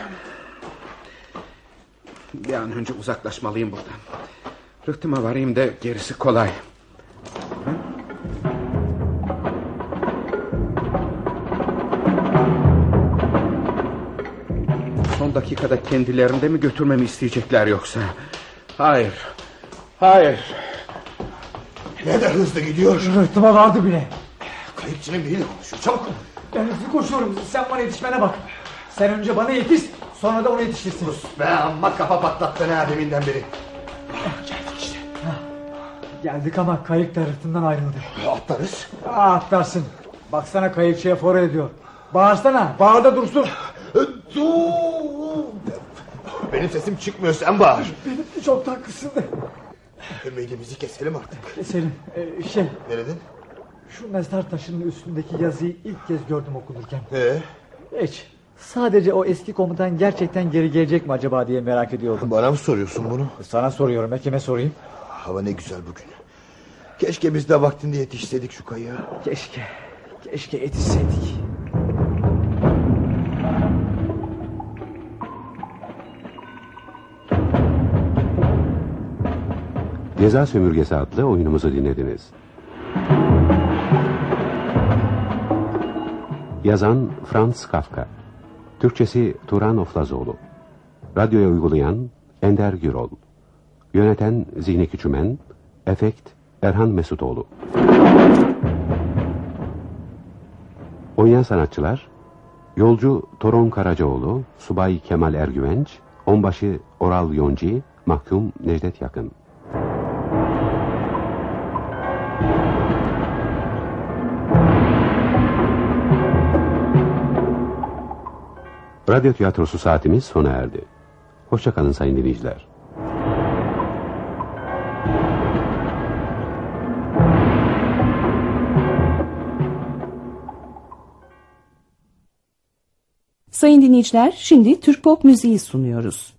Bir an önce uzaklaşmalıyım buradan. Rıhtıma varayım da gerisi kolay. Dakikada kendilerinde mi götürmemi isteyecekler yoksa? Hayır. Hayır. Ne de hızlı gidiyor. Rıhtıma vardı bile. Kayıkçının biriyle konuşuyor. Çabuk. Ben hızlı koşuyorum. Sen bana yetişmene bak. Sen önce bana yetiş. Sonra da ona yetişirsin. Be amma kafa patlattın ha deminden beri. Geldik işte. Geldik ama kayık da rıhtımdan ayrıldı. Atlarız. Aa, atlarsın. Baksana kayıkçıya fora ediyor. Bağırsana. Bağır da dursun. Dur. Benim sesim çıkmıyor sen bağır. Benim çoktan kısıldı. Ümidimizi keselim artık. Selim e, şey Ne dedin? şu mezar taşının üstündeki yazıyı ilk kez gördüm okunurken. Ee, Hiç. Sadece o eski komutan gerçekten geri gelecek mi acaba diye merak ediyordum. Bana mı soruyorsun bunu? Sana soruyorum. ya, Kime sorayım? Hava ne güzel bugün. Keşke biz de vaktinde yetişseydik şu kayığa. Keşke. Keşke yetişseydik. Ceza Sömürgesi adlı oyunumuzu dinlediniz. Yazan Franz Kafka. Türkçesi Turan Oflazoğlu. Radyoya uygulayan Ender Gürol. Yöneten Zihni Küçümen. Efekt Erhan Mesutoğlu. Oynayan sanatçılar Yolcu Toron Karacaoğlu, Subay Kemal Ergüvenç, Onbaşı Oral Yonci, Mahkum Necdet Yakın. Radyo tiyatrosu saatimiz sona erdi. Hoşçakalın sayın dinleyiciler. Sayın dinleyiciler, şimdi Türk pop müziği sunuyoruz.